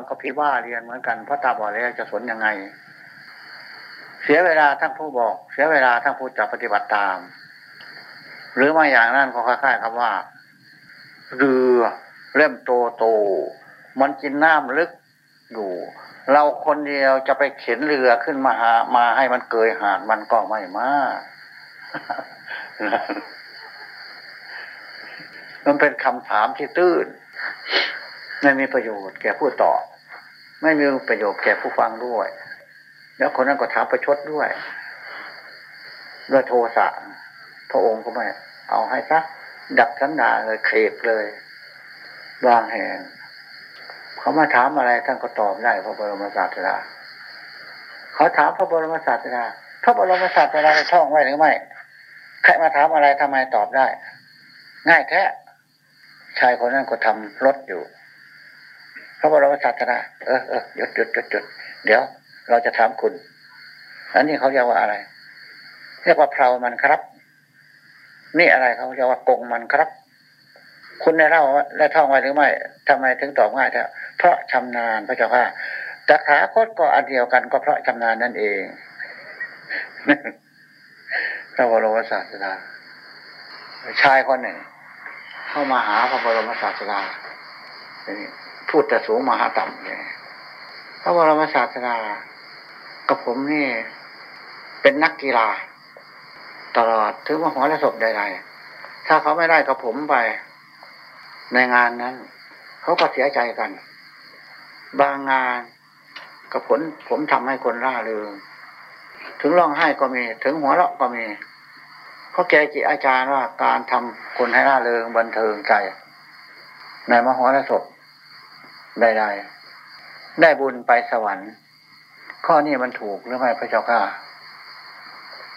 มันก็ผิดว่าเรียนเหมือนกันเพราะตาบอดแล้วจะสนยังไง เสียเวลาทั้งผู้บอก เสียเวลาทั้งผู้จะปฏิบัติตาม หรือมาอย่างนั้นก็คล้ายๆครับว่า เรือเริ่มโตโตมันกินน้ำลึกอยู่ เราคนเดียวจะไปเข็นเรือขึ้นมาหามาให้มันเกยหาดมันก็ไม่มากมันเป็นคำถามที่ตื้นไม่มีประโยชน์แก่ผู้ตอบ ไม่มีประโยชน์แก่ผู้ฟังด้วย แล้วคนนั้นก็ถามประชดด้วยด้วยโทสะพระองค์ก็ไม่เอาให้ซะดักสันดาเลยเคบเลยบางแห่งเขามาถามอะไรท่านก็ตอบได้พระบรมศาสดาเขาถามพระบรมศาสดาพระบรมศาสดาท่องไว้หรือไม่ใครมาถามอะไรทำไมตอบได้ ง่ายแท้ชายคนนั้นก็ทำรถอยู่ พระบรมศาสดาเออเออหยุดหยุดหยุดหยุดเดี๋ยว เราจะถามคุณ อันนี้เขาเรียกว่าอะไร เรียกว่าเพลามันครับ นี่อะไรเขาเรียกว่ากงมันครับ คุณได้เล่าได้ท่องไว้หรือไม่ทำไมถึงตอบง่ายแท้เพราะชำนาญพระเจ้าค่ะตถาคตก็อันเดียวกันก็เพราะชำนาญนั่นเองพระบรมศาสดาชายคนหนึ่ง เข้ามาหาพระบรมศาสดา พูดแต่สูงมาหาต่ำเลยพระบรมศาสดากับผมนี่ เป็นนักกีฬา ตลอดถึงว่าหัวและศพใดๆถ้าเขาไม่ได้กับผมไป ในงานนั้น เขาก็เสียใจกัน บางงานกับผลผมทำให้คนร่าเริงถึงร้องไห้ก็มี ถึงหัวเราะก็มีเขาแกจิอาจารย์ว่าการทำคนให้ร่าเริงบันเทิงใจ ในมหรสพ ใด ๆ ได้บุญไปสวรรค์ ข้อนี้มันถูกหรือไม่พระเจ้าค่ะ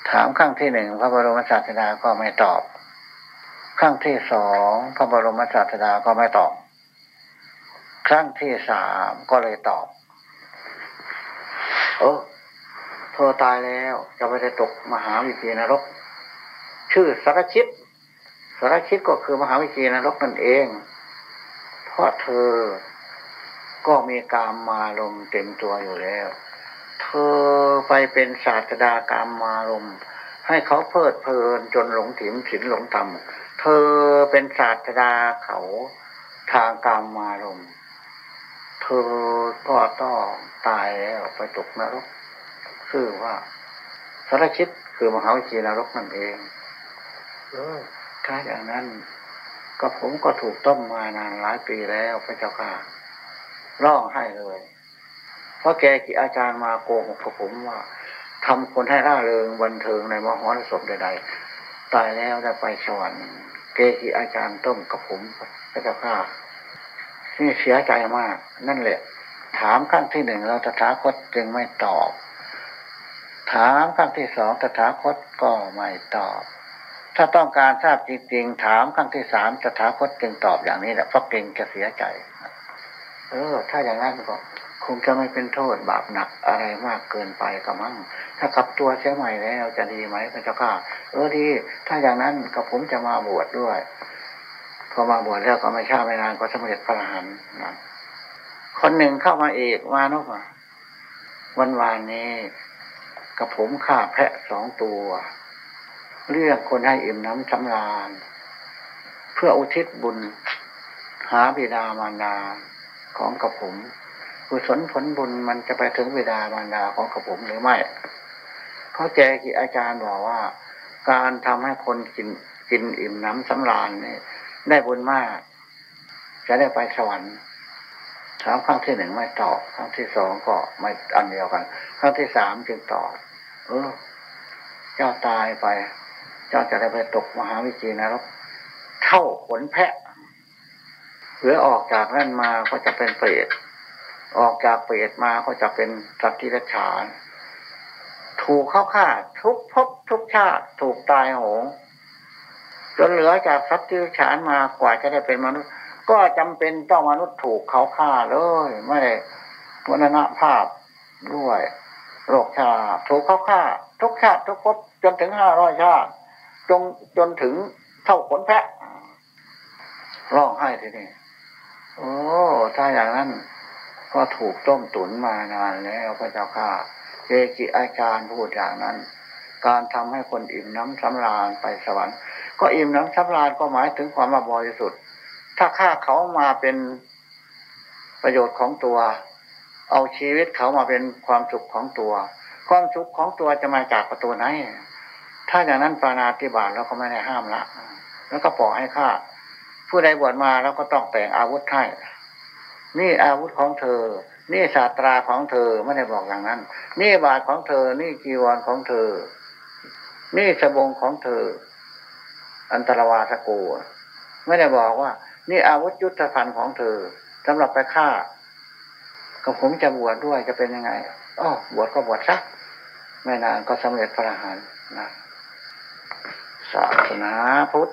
ถามครั้งที่หนึ่งพระบรมศาสดาก็ไม่ตอบ ครั้งที่สองพระบรมศาสดาก็ไม่ตอบ ครั้งที่สามก็เลยตอบเออเธอตายแล้วจะไปได้ตกมหาวิทยานรก ชื่อสารชิตสารชิตก็คือมหาวิทยานรกนั่นเอง เพราะเธอ ก็มีกามมาลมเต็มตัวอยู่แล้ว เธอไปเป็นศาสดากามมาลมให้เขาเพลิดเพลินจนหลงถิ่มฉินหลงธรรม เธอเป็นศาสดาเขาทางกามมาลมเธอก็ต้องตายแล้วไปตกนรก คือว่าสารชิตคือมหาวิชีนรกนั่นเอง เออถ้าอย่างนั้น ก็ผมก็ถูกต้มมานานหลายปีแล้วพระเจ้าค่ะ ร้องไห้เลย เพราะแกกี่อาจารย์มาโกหกกับผมว่าทำคนให้ร่าเริงบันเทิงในมหรสพใดๆตายแล้วได้ไปสวรรค์เกจิอาจารย์ต้มกับผมพระเจ้าข้านี่เสียใจมาก นั่นแหละ ถามขั้นที่หนึ่งเราตถาคตจึงไม่ตอบ ถามขั้นที่สองตถาคตก็ไม่ตอบ ถ้าต้องการทราบจริงๆ ถามขั้นที่สามตถาคตจึงตอบอย่างนี้แหละเพราะเก่งจะเสียใจ เออ ถ้าอย่างนั้นก็คงจะไม่เป็นโทษบาปหนักอะไรมากเกินไปก็มั่ง ถ้ากลับตัวเสียใหม่แล้วจะดีไหมพระเจ้าข้าเออดี ถ้าอย่างนั้นก็ผมจะมาบวชดด้วย พอมาบวชแล้วก็ไม่ช้าไม่นานก็สำเร็จพระอรหันต์นะ คนหนึ่งเข้ามาเอกมานกวันวานนี้กับผมฆ่าแพะสองตัว เรียกคนให้อิ่มน้ำสำราญ เพื่ออุทิศบุญ หาบิดามารดา ของกระผมกุศลผลบุญมันจะไปถึงเวลามารดาของกระผมหรือไม่ เพราะแกกีอาจารย์บอกว่า การทำให้คนกินกินอิ่มน้ำสำราญเนี่ยได้บุญมาก จะได้ไปสวรรค์ถามครั้งที่หนึ่งไม่ตอบครั้งที่สองก็ไม่อันเดียวกัน ครั้งที่สามจึงตอบเออ เจ้าตายไป เจ้าจะได้ไปตกมหาวิจีนรกเท่าขนแพะ หรือออกจากนั่นมาก็จะเป็นเปรตออกจากเปรตมาก็จะเป็นสัตว์ที่รัฉาน ถูกเข้าฆ่าทุกภพทุกชาติถูกตายโหงจนเหลือจากสัตว์ที่รัฉานมากว่าจะได้เป็นมนุษย์ ก็จำเป็นต้องมนุษย์ถูกเขาฆ่าเลย ไม่วัณภาพด้วยโรคชาถูกเขาฆ่า ทุกชาติทุกภพจนถึงห้าร้อยชาติจนจนถึงเท่าขนแพะร้องไห้ทีนี้ โอ้ถ้าอย่างนั้นก็ถูกต้มตุ๋นมานานแล้วพระเจ้าค่ะเกจิอาจารย์พูดอย่างนั้น การทำให้คนอิ่มน้ำสำราญไปสวรรค์ ก็อิ่มน้ำสำราญก็หมายถึงความบริสุทธิ์ ถ้าฆ่าเขามาเป็นประโยชน์ของตัว เอาชีวิตเขามาเป็นความสุขของตัว ความสุขของตัวจะมาจากประตูไหน ถ้าอย่างนั้นปานาติบาตเราก็ไม่ได้ห้ามละ แล้วก็ปล่อยให้ฆ่า ผู้ใดบวชมาแล้วก็ต้องแต่งอาวุธให้ นี่อาวุธของเธอ นี่ศาสตราของเธอไม่ได้บอกอย่างนั้น นี่บาทของเธอ นี่กีวรของเธอ นี่สบงของเธอ อันตรวาสกูไม่ได้บอกว่า นี่อาวุธยุทธภัณฑ์ของเธอสำหรับไปฆ่าก็ผมจะบวชดด้วยจะเป็นยังไงอ๋อบวชก็บวชซักไม่นานก็สำเร็จพระอรหันต์นะ ศาสนาพุทธ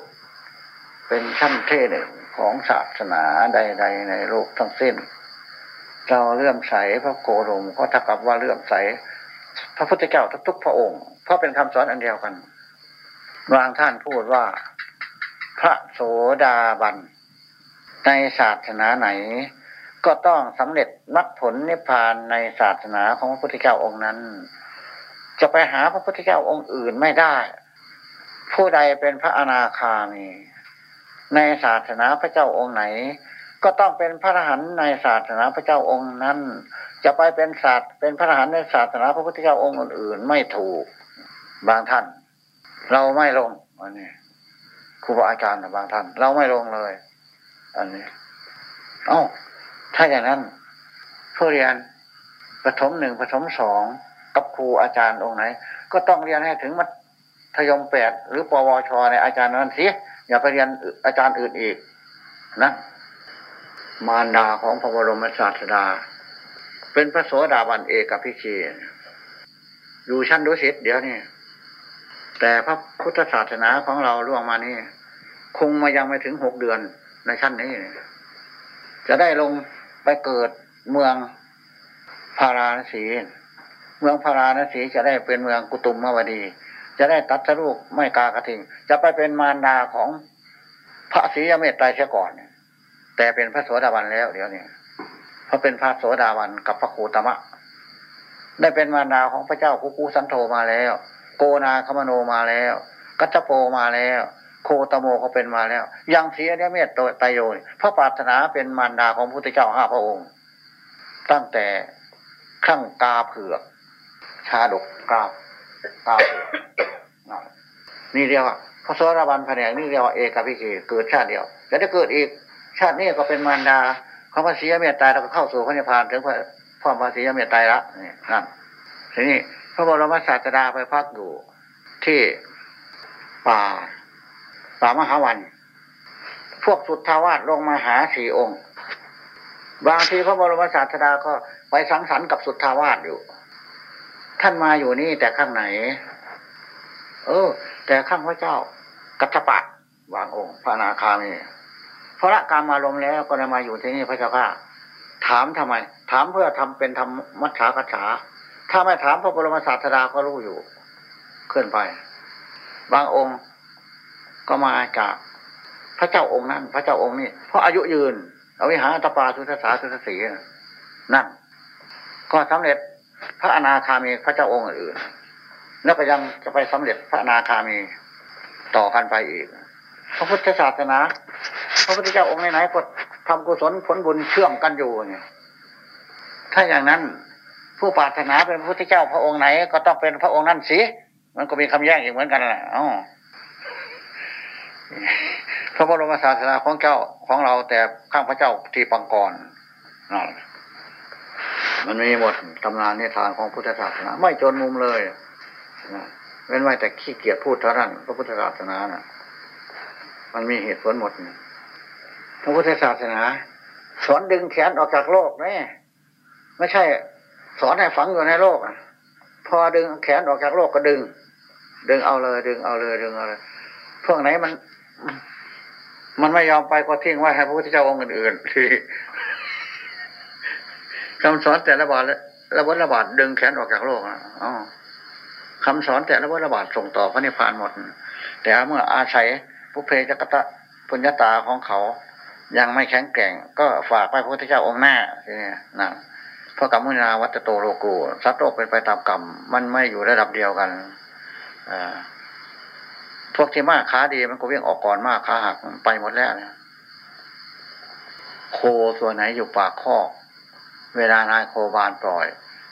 เป็นชั้นเท่หนึ่งของศาสนาใด ๆ ในโลกทั้งสิ้น เราเลื่อมใสพระโกรมก็เท่ากับว่าเลื่อมใส พระพุทธเจ้าทุกๆพระองค์ เพราะเป็นคำสอนอันเดียวกันบางท่านพูดว่า พระโสดาบัน ในศาสนาไหน ก็ต้องสำเร็จมรรคผลนิพพานในศาสนาของพระพุทธเจ้าองค์นั้น จะไปหาพระพุทธเจ้าองค์อื่นไม่ได้ ผู้ใดเป็นพระอนาคามี ในศาสนาพระเจ้าองค์ไหน ก็ต้องเป็นพระอรหันต์ในศาสนาพระเจ้าองค์นั้น จะไปเป็นศาสตร์เป็นพระอรหันต์ในศาสนาพระพุทธเจ้าองค์อื่นๆ ไม่ถูกบางท่าน เราไม่ลงอันนี้ครูบาอาจารย์บางท่าน เราไม่ลงเลย อันนี้ เอ้าถ้าอย่างนั้นผู้เรียนปฐมหนึ่งปฐมสองกับครูอาจารย์องค์ไหน ก็ต้องเรียนให้ถึงมัธยมแปดหรือปวชในอาจารย์นั้นสิ อย่าไปเรียนอาจารย์อื่นอีกนะมารดาของพระบรมศาสดา เป็นพระโสดาบันเอกพิชีอยู่ชั้นดุสิตเดี๋ยวนี้แต่พระพุทธศาสนาของเราล่วงมานี่ คงมายังไม่ถึงหกเดือนในชั้นนี้ จะได้ลงไปเกิดเมืองพาราณสี เมืองพาราณสีจะได้เป็นเมืองกุตุมมวดี จะได้ตัดสรูปไม่กากระทิง จะไปเป็นมารดาของพระศรีเมตไตรเสียก่อน แต่เป็นพระโสดาบันแล้ว เดี๋ยวนี้พราะเป็นพระโสดาบันกับพระโคตมะ ได้เป็นมารดาของพระเจ้าคุกูสันโธมาแล้ว โกนาคมโนมาแล้ว กัจจโปมาแล้ว โคตโมเขาเป็นมาแล้ว ยังศรีอเมตไตรโยพระปรารถนาเป็นมารดาของพระพุทธเจ้าห้าพระองค์ ตั้งแต่ขั้งกาเผือก ชาดกกา ตานี่เรียกว่าพระสวรบันแผนกนี่เรียกว่าเอกพิเคีเกิดชาติเดียวแล้วถ้เกิดอีกชาตินี้ก็เป็นมารดาของพระศีเมตตาเราก็เข้าสู่พระนิพพานถึงพระพ่อพระศรีเมตตาละนี่นั่นทีนี้พระบรมศาสดาไปพักอยู่ที่ป่าป่ามหาวัน พวกสุทธาวาสลงมาหาสี่องค์ บางทีพระบรมศาสดาก็ไปสังสรรค์กับสุทธาวาสอยู่ ท่านมาอยู่นี่แต่ข้างไหน เออ แต่ข้างพระเจ้า กัตปะวางองค์ พระนาคามีพระการมาลมแล้วก็ได้มาอยู่ที่นี่พระเจ้าค่ะ ถามทำไม ถามเพื่อทำเป็นธรรมมัชฌากฉาถ้าไม่ถามพระบรมศาสดาก็รู้อยู่ขึ้นไป บางองค์ก็มาจากพระเจ้าองค์นั้น พระเจ้าองค์นี้เพราะอายุยืน เอาวิหารตปาสุทธาสุทธสีนั่นก็สำเร็จ พระอนาคามีพระเจ้าองค์อื่นแล้วก็ยังจะไปสำเร็จพระอนาคามีต่อกันไปอีก พระพุทธศาสนา พระพุทธเจ้าองค์ไหนๆก็ทำกุศลผลบุญเชื่อมกันอยู่เนี่ยถ้าอย่างนั้นผู้ปรารถนาเป็นพระพุทธเจ้าพระองค์ไหน ก็ต้องเป็นพระองค์นั้นสิมันก็มีคำแย้งอีกเหมือนกันแหละอ๋อพระบรมศาสนาของเจ้าของเราแต่ข้างพระเจ้าที่ปังกรนั่น มันมีหมดตำนานนิทานของพุทธศาสนา ไม่จนมุมเลยนะเว้นไว้แต่ขี้เกียจพูดเท่านั้นพระพุทธศาสนานะ่ะ มันมีเหตุผลหมดพระพุทธศาสนา สอนดึงแขนออกจากโลกนี่ไม่ใช่ สอนให้ฝังอยู่ในโลกพอดึงแขนออกจากโลกก็ดึง ดึงเอาเลย ดึงเอาเลยดึงเอาเลยพวกไหนมัน มันไม่ยอมไปก็ทิ้งไว้ให้พระพุทธเจ้าองค์อื่นๆที่ คำสอนแต่ละบาทละวัฏละบาทดึงแขนออกจากโลกอะคำสอนแต่ละวัฏละบาทส่งต่อพระนิพพานหมด แต่เมื่ออาศัยพุเพจักตะปุญญาตาของเขายังไม่แข็งแกร่ง ก็ฝากไปพระพุทธเจ้าองค์หน้าทีนี้นะเพราะกรรมุนาวัตโตโลกูสัตว์โลกเป็นไปตามกรรมมันไม่อยู่ระดับเดียวกันอพวกที่มากขาดีมันก็วิ่งออกก่อนมากขาหักไปหมดแล้วนะโคตัวไหนอยู่ปากคอก เวลานายโคบานปล่อย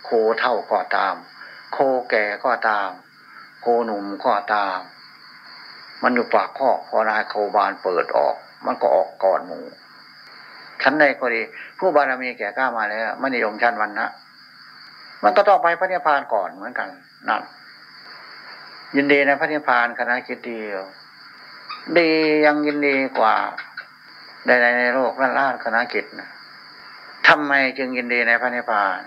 โคเท่าก็ตาม โคแก่ก็ตาม โคหนุ่มก็ตาม มันอยู่ปากคอพอนายโคบานเปิดออก มันก็ออกก่อนหมูชั้นใดก็ดี ผู้บารมีแก่กล้ามาแล้วไม่นิยมชั้นวันนะมันก็ต้องไปพระนิพพานก่อนเหมือนกันนั่นยินดีในพระนิพพานคณะคิดเดียว ดียังยินดีกว่าใดๆในโลกล้านล้านคณะกิจนะ ทำไมจึงยินดีในพระนิพพาน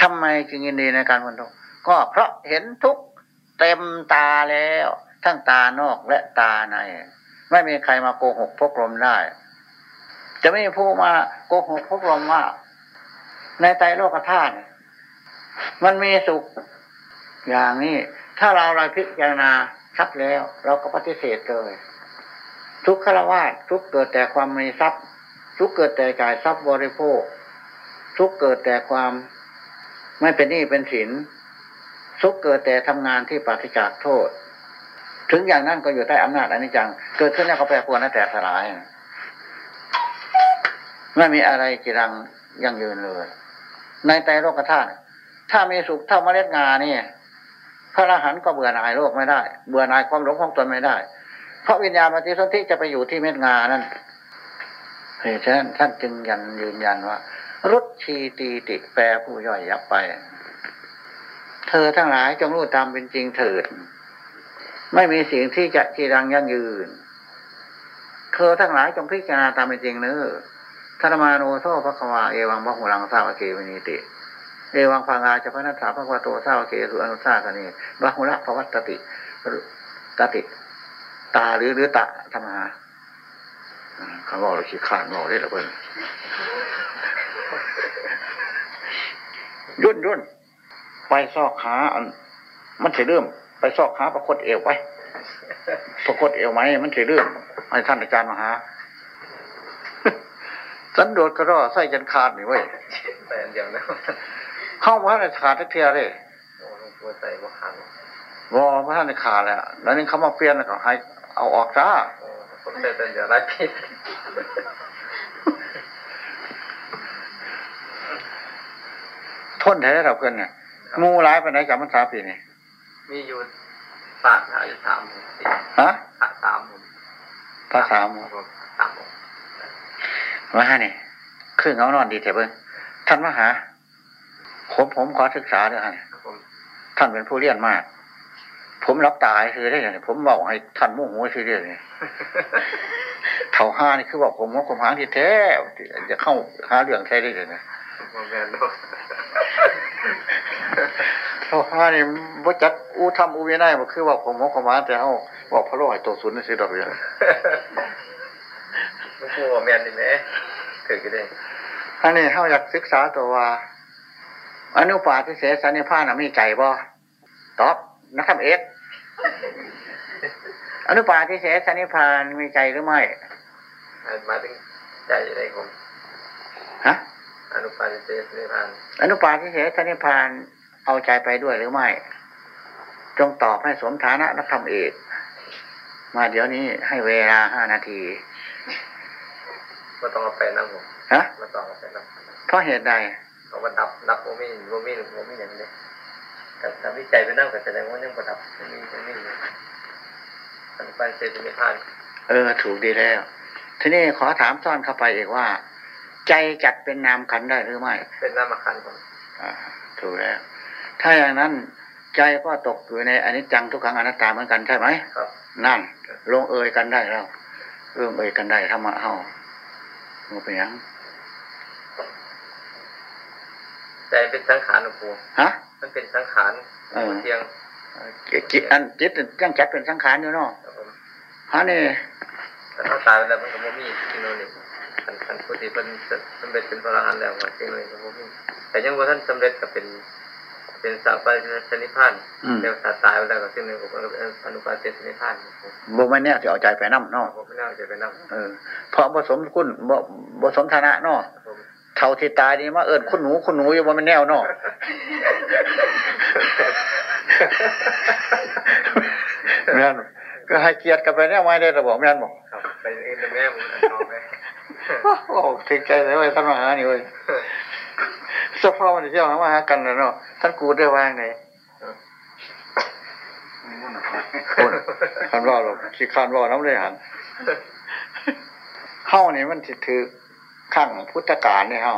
ทำไมจึงยินดีในการบรรลุก็เพราะเห็นทุกข์เต็มตาแล้ว ทั้งตานอกและตาใน ไม่มีใครมาโกหกพกลมได้ จะไม่มีผู้มาโกหกพกลมว่า ในใจโลกธาตุมันมีสุขอย่างนี้ ถ้าเราเราพิจารณาชัดแล้ว เราก็ปฏิเสธเลย ทุกขละวาสทุกเกิดแต่ความมีทรัพย์ ทุกเกิดแต่จ่ายทรัพย์บริโภคทุกเกิดแต่ความไม่เป็นหนี้เป็นสินทุกเกิดแต่ทำงานที่ปราศจากโทษ ถึงอย่างนั้นก็อยู่ใต้อำนาจอนิจจัง เกิดขึ้นแล้วก็แปรปรวนและแตกสลายไม่มีอะไรกีรังยั่งยืนเลย ในใจโลกธาตุถ้ามีสุขเท่าเมล็ดงานี่พระอรหันต์ก็เบื่อหน่ายโลกไม่ได้ เบื่อหน่ายความหลงของตนไม่ได้ เพราะวิญญาณปฏิสนธิจะไปอยู่ที่เม็ดงานั่น เหตุฉะนั้นท่านจึงยันยืนยันว่า รุชีตีติแปรผู้ย่อยยับไป เธอทั้งหลายจงรู้ตามเป็นจริงเถิด ไม่มีสิ่งที่จะจีรังยั่งยืน เธอทั้งหลายจงพิจารณาตามเป็นจริงเนื้อธรรมานุโทภควาเอวังบะหุลังสาวเกวินิติ เอวังพังอาจะพระนัสสาภควาโตสาวเกสุอนุสาสนีบะหุละภวัตติตติ ตาหรือหรือตะธรรมา คำว่าเราขี้ข้านบอกได้หรือเปล่ายุ่นยุ่นไปซอกขาอัน มันเสียเรื่องไปซอกขาประคดเอวไปประคดเอวไหมมันเสียเรื่องให้ท่านอาจารย์มาหาสันโดษก็รอใส่จันขาดนี่เว้ยแต่อันเดียวแล้วเข้ามาในขาดทักเทียเลยโอ้หลวงปู่ใส่บ่ขังวอพระท่านในขาดแล้วแล้วนี่เขามาเปลี่ยนแล้วก็ให้เอาออกซะโอ้ ผมใส่แต่อันเดียวไร้ผิดทนแท้เราเพื่อนเนี่ยหมูร้ายไปไหนจากมันสาปีนี่มีอยู่สามอายุสามผมสี่ฮะสามสามผมภาษาหมูผมสามผมมาฮะนี่คือเงานอนดีเถอะเบิ้งท่านมาหาผมผมขอศึกษาด้วยฮะครับผมท่านเป็นผู้เรียนมาก ผมรับตายคือได้ไงผมบอกให้ท่านโมุ่งหัวคือเรื่องนี้เท่าห้านี่คือบอกผมว่าผมหางที่แท้จะเข้าหาเรื่องแท้ได้เลยนะผมแมนโลกเท่าห้านี่บ่จัดอู้ทำอู้วินัยบ่คือบอกผมว่าผมหางแต่เขาบอกพระโลหิตตัวศูนย์นี่สิดอกเดียวหลวงปู่ว่าแมนนี่แหมเกิดกันได้อันนี้เขาอยากศึกษาตัวว่าอนุปาทิเสสนิพพานะมีใจบ่ตอบนะครับเอก อนุปาทิเสสนิพพานมีใจหรือไม่หมายถึงใจอะไรผมฮะอนุปาทิเสสนิพพานอนุปาทิเสสนิพพานเอาใจไปด้วยหรือไม่ จงตอบให้สมฐานะนักธรรมเอกมาเดี๋ยวนี้ให้เวลาห้านาทีมาต้องเอาไปนั่งผมฮะมาต้องเอาไปนั่งเพราะเหตุใดเอามาดับดับโมมี่โมมี่โมมี่อย่างนี้ แต่ถ้าวิจัยไปนั่งก็แสดงว่ายังประดับโมมี่โมมี่อยู่อนุปาทิเสสนิพพานเออ ถูกดีแล้ว ทีนี้ขอถามซ้อนเข้าไปอีกว่า ใจจัดเป็นนามขันธ์ได้หรือไม่ เป็นนามขันธ์ผมอ่าถูกแล้ว ถ้าอย่างนั้นใจก็ตกอยู่ในอนิจจังทุกขังอนัตตาเหมือนกันใช่ไหมครับนั่น ลงเอยกันได้แล้วเอื้อมเอยกันได้ธรรมะเฮามันเป็นหยัง ใจเป็นสังขารหลวงปู่ฮะ มันเป็นสังขารเออเที่ยงจิตจิตอันจิตยังจัดเป็นสังขารอยู่เนาะครับผมฮะนี่แต่ถ้าตายไปแล้วมันก็บ่มีสิ่งนู้นนี่คันคันผู้ที่เป็นสำเร็จเป็นพระอรหันต์แล้วก็สิ่งนู้นก็บ่มีแต่ยังว่าท่านสำเร็จก็เป็นเป็นสัพพะชนิพานอืมเดี๋ยวสัตว์ตายไปแล้วก็ซึ่งหนึ่งผมก็เป็นอนุปาเจชนิพานบ่แม่นแน่สิเอาใจไปนํเนาะผมไม่น่าจะไปนั่งเออเพราะบ่สมคุณบ่บ่สมฐานะเนาะผม เท่าที่ตายนี่มาเอิ้นคุณหนูคุณหนูอยู่บ่แม่นแนวเนาะแม่นก็ให้เกียรติกันไปแนวไว้ได้ระบอกแม่นบ่ครับไปเองเป็นแม่ผมน้องไหมโอ้ถึงใจเลยเว้ยท่านมาหานี่เว้ยเฉพาะมันเที่ยวมาหากันแล้วเนาะท่านกูได้วางไหนคนคันว่าหรอกขี้คานว่าน้ำเลยหันเฮ้านี่มันสิถือ ข้างพุทธกาลเนี่ยเฮ้า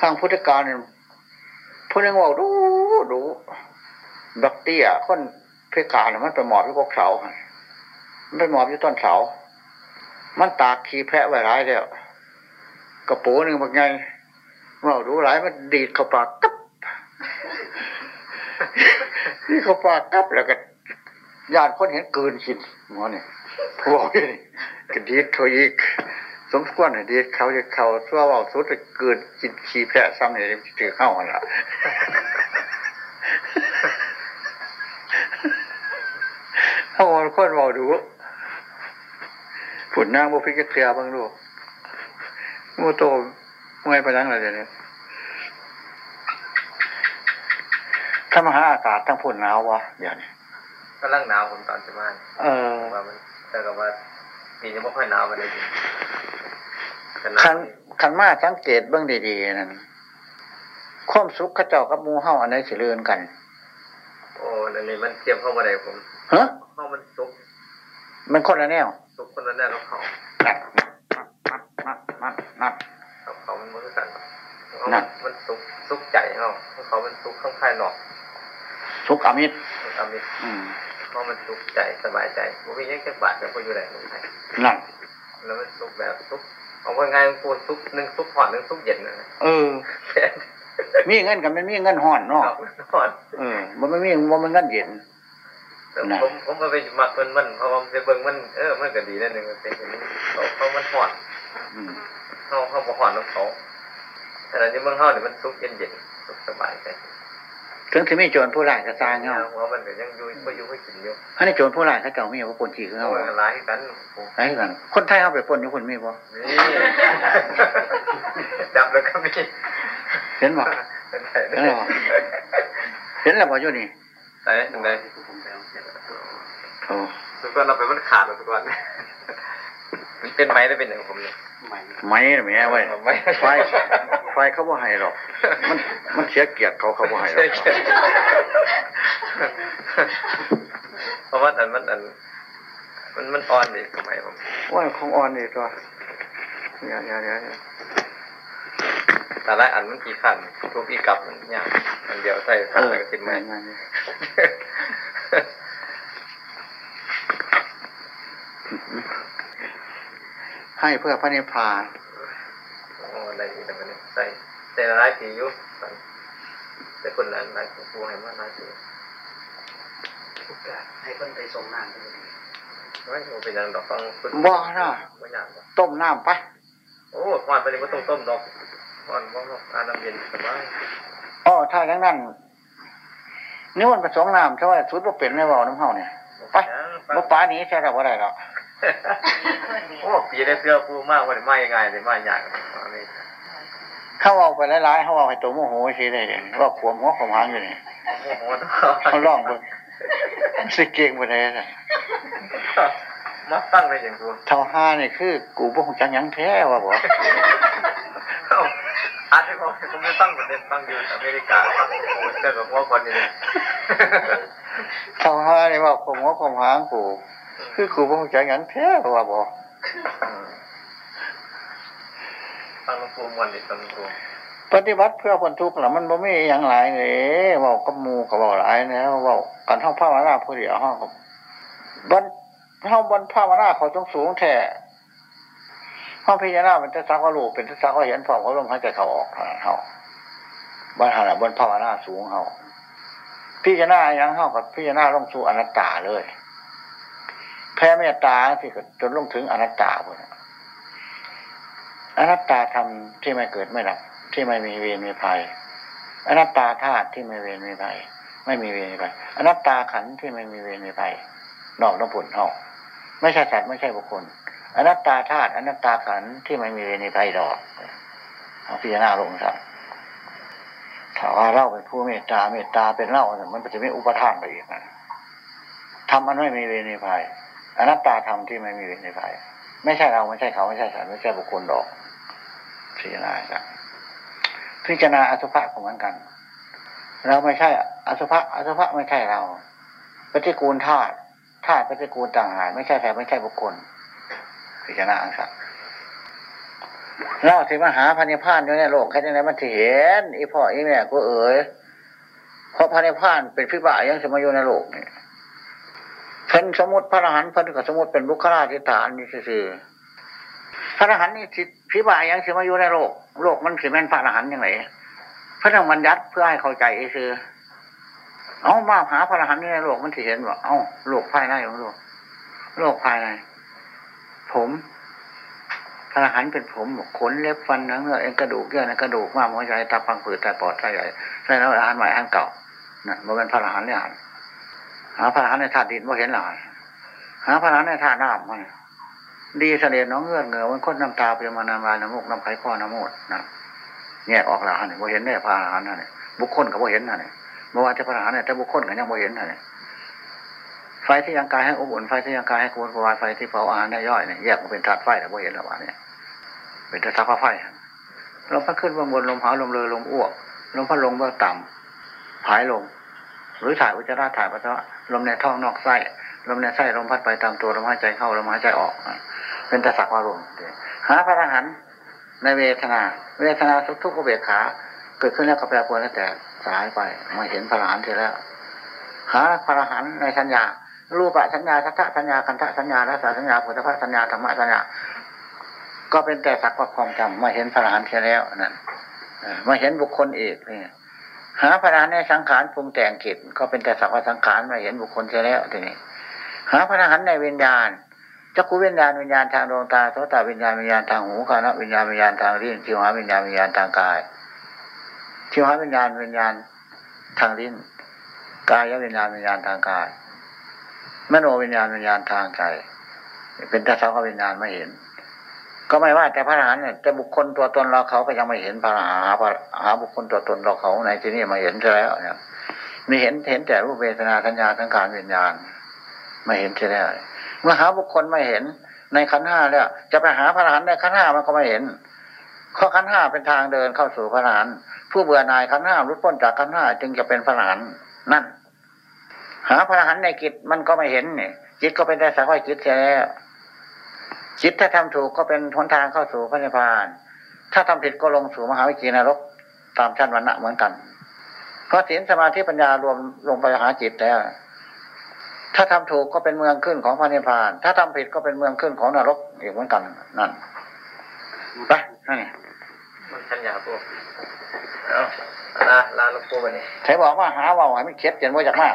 ข้างพุทธกาลเนี่ยพูดเรื่องว่าดูดูบักเตี้ยคนเพกาเนี่ยมันไปหมอบอยู่กกเสาหั่นมันไปหมอบอยู่ต้นเสา มันตากขี้แพะไว้หลายแล้วกระโปรงหนึ่งบางไงว่ารู้หลายมันดีดเข้าปากกับนี่เข้าปากกับแล้วก็ญาติคนเห็นเกินกินหมอเนี่ยพวกนี่ก็ดีดเขาอีก สมควรให้ดีดเขาจะเขาทั่วเว่าสุดจะเกินกินขี้แพะซ้ำเนี่ยถือเข้าหันละเขาบอกคนบอกดูฝุ่นนางบุพิกเกลียบ้างลูกมูโตเมื่อยไปนั่งอะไรเนี่ยถ้ามหาอากาศทั้งฝุ่นหนาววะอย่างนี้ก็ร่างหนาวผมตอนจะมาเออว่ามันแต่กับว่าปีนี้ไม่ค่อยหนาวมาเลยจริง คันคันมาสังเกตเบื้องดีๆนั่นความสุขเข้าเจ้ากับหมูเฮาอันไหนสิเลื่อนกัน โอ้นั่นนี่มันเทียมเข้ามาได้ผมฮะเข้ามันซุกมันคนละแนวซุกคนละแน่กับเขานัดนัดนัดนัดนัดกับเขามันมันกันนั่นมันซุกซุกใจเขาเขามันซุกข้างภายนอกสุขอมิตรมันทำให้อืมเขามันซุกใจสบายใจผมมีแค่แค่บาทกับคนอยู่ไหนลงไทยนั่นแล้วมันซุกแบบซุก เอาว่าไงมันปูซุกหนึ่งซุกหอนหนึ่งซุกเย็นนะเออ มีเงินกับมันมีเงินห่อนเนาะครับหอนเออมันไม่มีมันมันเงินเย็นแต่ผมผมมาไปมักมันมันเพราะว่ามันไปเบิ่งมันเออมันก็ดีนั่นหนึ่งมันเป็นอย่างนี้เขาเขามันหอนอืมเขาเขาบอกหอนของเขาแต่อันนี้เมืองเขาเนี่ยมันซุกเย็นเย็นๆซุกสบายใจ ถึงที่มีโจรผู้ร้ายก็สร้างเนาะเพราะมันก็ยังอยู่ก็อยู่ก็กินอยู่อันนี้โจรผู้ร้ายเขาเจ้ามีว่าปนขี้คือเอาเฮาไว้ร้ายกันโอ้ไอ้กัน คนไทยเอาไปปนอยู่คนมีบ่นี่จับแล้วก็มีเห็นบ่เป็นไงเห็นบ่เห็นแล้วบ่อยู่นี่ไหนไหนโอ้ทุกคนเราไปมันขาดแล้วทุกคนมันเป็นไม้ได้เป็นอย่างผมเนี่ย ไม้แหม่ไว้ไม้ไฟไฟเขาบ่ให้หรอก มันมันเสียเกียรติเขาเขาบ่ให้หรอกเพราะว่าอันมันอันมันมันอ่อนดิทำไมผมว่าของอ่อนนี่ตัวเดี๋ยวเดี๋ยวเดี๋ยวเดี๋ยวแต่ละอันมันกี่ขั้นทุกอีกับมันอย่างอันเดียวใส่เอขั้นอแล้วก็ติดไม้ นั่นๆ ให้เพื่อพระนิพพานโอ้อะไรอีกแต่มันยใส่ใส่ร้ายผีอยู่แต่คนนั้นร้ายผีผู้ให้มาร้ายผีโอกาสให้คนไปส่งน้ำก็ดีไม่โอ้เป็นยังดอกฟังคุณบ่นะไม่อยากบ่ต้มน้ำไปโอ้หวานไปเลยว่าต้มต้มดอกหวานว่าอ่านน้ำเย็นสบายอ๋อถ้าอย่างนั้นนี่มันผสมน้ำใช่ไหมสุดบ่เป็นในเว้าน้ำเฮาเนี่ยไปบ่ปลาหนี้ใช่หรอบ่ได้หรอก โอ้ปีได้เสื้อปูมากวันไม่ยังไงเลยไม่อยากอันนี้เฮาเอาไปหลายๆเฮาเอาให้ตัวโมโหสิได้เด้ว่าขวมหัวขวมหางอยู่นี่โอ้โหเฮาลองเบิ่งสิเก่งบ่ได้น่ะมาฟังเลยอย่างกูเท่าห้านี่คือ กูบ่ฮู้จักหยังแท้ว่าบ่อาจจะบอกผมไม่ฟังประเด็นฟังอยู่อเมริกาฟังโอ้เจอกับพวกคนนี้เลยเท่าห้านี่ว่าขวมหัวขวมหางกู คือกูบ่ฮู้จักหยังแท้ว่าบ่ฟังหลวงปู่มวนดิฟังหลวงปู่ปฏิบัติเพื่อพ้นทุกข์น่ะมันบ่มีหยังหลายเลยเว้ากับหมู่ก็เว้าหลายแนวเว้ากันเฮาภาวนาผู้เดียวเฮาก็บ่เฮาบ่ภาวนาเขาต้องสูงแท้ห้องพิจารณาเป็นทัศน์ว่ารู้เป็นทัศน์ว่าเห็นพร้อมเขาลมหายใจเขาออกเท่านั้นเฮาบนหาบนภาวนาสูงเฮาพิจารณาอย่างเฮากับพิจารณาลงสู่อนัตตาเลย แพ้เมตตาที่ก็จนลงถึงอนัตตาพุ่นอนัตตาทำที่ไม่เกิดไม่ดับที่ไม่มีเวรมีภัย อนัตตาธาตุที่ไม่เวรไม่ไปไม่มีเวรไม่ไปอนัตตาขันธ์ที่ไม่มีเวรไม่ไปนอกน้ำผุนนอกไม่ใช่สัตว์ไม่ใช่บุคคล อนัตตาธาตุอนัตตาขันธ์ที่ไม่มีเวรไม่ไปดอกเอาพิจารณาลงสักถ้าว่าเราเป็นผู้เมตตาเมตตาเป็นเล่ามันจะไม่อุปทานไปอีกนะทำมันไม่มีเวรไม่ไป อนัตตาธรรมที่ไม่มีเวรไม่ไปไม่ใช่เราไม่ใช่เขาไม่ใช่สัตว์ไม่ใช่บุคคลดอกพิจารณาสักพิจารณาอสุภะของมันกัน เราไม่ใช่อสุภะอสุภะไม่ใช่เราปฏิกูลธาตุธาตุปฏิกูลต่างหากไม่ใช่แต่ไม่ใช่บุคคลพิจารณาสักเราที่มหาพันิพานอยู่ในโลกแค่ไหนมันเห็นอีพ่ออีแม่กูเอ๋ยเพราะพันิพานเป็นพิบัติยังสมัยอยู่ในโลกนี่ เพิ่นสมมติพระอรหันต์เพิ่นก็สมมติเป็นบุคลาธิฐานนี่คือพระอรหันต์นี่พิบัติยังสมัยอยู่ในโลกโลกมันสิแม่นพระอรหันต์ยังไงพระธรรมบัญญัติเพื่อให้เข้าใจคือเอามาหาพระอรหันต์ในโลกมันสิเห็นว่าเอ้าโลกภายในของโลกโลกภายใน ผมพระอรหันต์เป็นผมขนเล็บฟันเนื้อเอ็นกระดูกเยื่อในกระดูกม้ามหัวใจตาพังผืดตาปอดไส้ใหญ่ไส้แล้วอาหารใหม่อาหารเก่านั่นมันเป็นพระอรหันต์เนี่ย หาพระหันในธาตุดินว่าเห็นหรอหาพระหันในธาตุน้ำมันดีเสด็จน้องเงื่อนเงือมันค้นน้ำตาไปรียมานามาน้ำมูกน้ำไข่ข้อน้ำมูดนะแยกออกหลาเนี่ยว่าเห็นได้พระหันนั่นเนี่ยบุคคลกับว่าเห็นนั่นเนี่ยเมื่อวานจะพระหันเนี่ยแต่บุคคลกับยังว่าเห็นนั่นเนี่ยไฟที่ยังกายให้อบอุ่นไฟที่ยังกายให้ควรประวายไฟที่เผาอาหารได้ย่อยเนี่ยแยกมาเป็นธาตุไฟแต่ว่าเห็นแล้วว่าเนี่ยเป็นธาตุไฟลมพัดขึ้นบางบนลมหาลมเลยลมอ้วกลมพัดลงเบื้องต่ำผายลง หรือถ่ายอุจจาระถ่ายปัสสาวะลมในท้องนอกไส้ลมในไส้ลมพัดไปตามตัวลมหายใจเข้าลมหายใจออก เป็นตะสักวาลมหาพระอรหันต์ในเวทนา เวทนาทุกทุกขเบขาเกิดขึ้นแล้วก็แปรปรวนแล้วแต่สลายไปมาเห็นพระอรหันต์เสร็จแล้วหาพระอรหันต์ในสัญญา รูปสัญญาสัทธสัญญาคันธสัญญาและสาสัญญาพุทธสัญญาธรรมะสัญญา ก็เป็นแต่สักว่าความจำมาเห็นพระอรหันต์เสียแล้วนั่นมาเห็นบุคคลเอีกนี่ หาพระอรหันในสังขารปรุงแต่งกิจก็เป็นแต่สักว่าสังขารมาเห็นบุคคลเสียแล้วทีนี้ หาพระอรหันในวิญญาณจักรวิญญาณวิญญาณทางดวงตาโสตวิญญาณวิญญาณทางหูคานะวิญญาณวิญญาณทางลิ้นชิวหาวิญญาณวิญญาณทางกายชิวหาวิญญาณวิญญาณทางลิ้นกายวิญญาณวิญญาณทางกายมโนวิญญาณวิญญาณทางใจเป็นแต่สักว่าวิญญาณไม่เห็น ก็ไม่ว่าแต่พระอรหันต์เนี่ยแต่บุคคลตัวตนเราเขาก็ยังไม่เห็นพระหาหาบุคคลตัวตนเราเขาในที่นี้มาเห็นแล้ว เนี่ยไม่เห็นเห็นแต่รูปเวทนาสัญญาสังขารวิญญาณไม่เห็นใช่แล้วเมื่อหาบุคคลไม่เห็นในขันห้าแล้วจะไปหาพระอรหันต์ในขันห้ามันก็ไม่เห็นข้อขันห้าเป็นทางเดินเข้าสู่พระอรหันต์ผู้เบื่อหน่ายขันห้ารุดพ้นจากขันห้าจึงจะเป็นพระอรหันต์นั่น หาพระอรหันต์ในกิจมันก็ไม่เห็นเนี่ยจิตก็เป็นแต่สักว่าจิตแล้ว จิตถ้าทำถูกก็เป็นหนทางเข้าสู่พระนิพพาน ถ้าทำผิดก็ลงสู่มหาวิจีนรกตามชั้นวรรณะเหมือนกัน เพราะศีลสมาธิปัญญารวมลงไปหาจิตแล้ว ถ้าทำถูกก็เป็นเมืองขึ้นของพระนิพพาน ถ้าทำผิดก็เป็นเมืองขึ้นของนรกอีกเหมือนกัน นั่นไปนั่นไงมันชัญญาพวกเอาลาลาหลวงปู่ไปนี่ใครบอกว่าหาเว่าให้มันเค็ดจนว่าจากมาก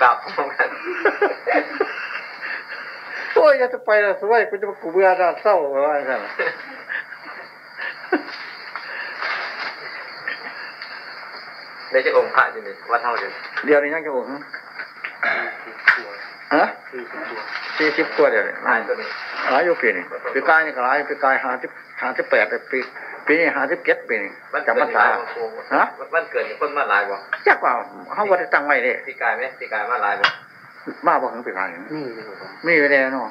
ไม่จะจะมาจะดูจะค่ะเอากลับเหมือนกันโอ้ยจะไปแล้วสวยกูจะมากูเบื่อแล้วเศร้าว่าอย่างนั้นได้จะองค์พระอยู่นี่ว่าเท่าเดิมเดี๋ยวนี้ยังจะหงฮะสี่สิบตัวเดี๋ยวนี้ลายตัวนี้หลายอยู่ปีนี้ปีกายนี่ก็หลายปีกายหาสิบหาสิบแปดปี ปีนี้หาสิบเจ็ดปีนี่มันจำพรรษาฮะมันเกิดในคนมาหลายบ่จักว่าเขาว่าได้ตั้งไว้เด้ปีกายไหมปีกายมาหลายบ่มาบอกถึงปีกายนี่นี่เลยผมมีไว้แล้วเนาะ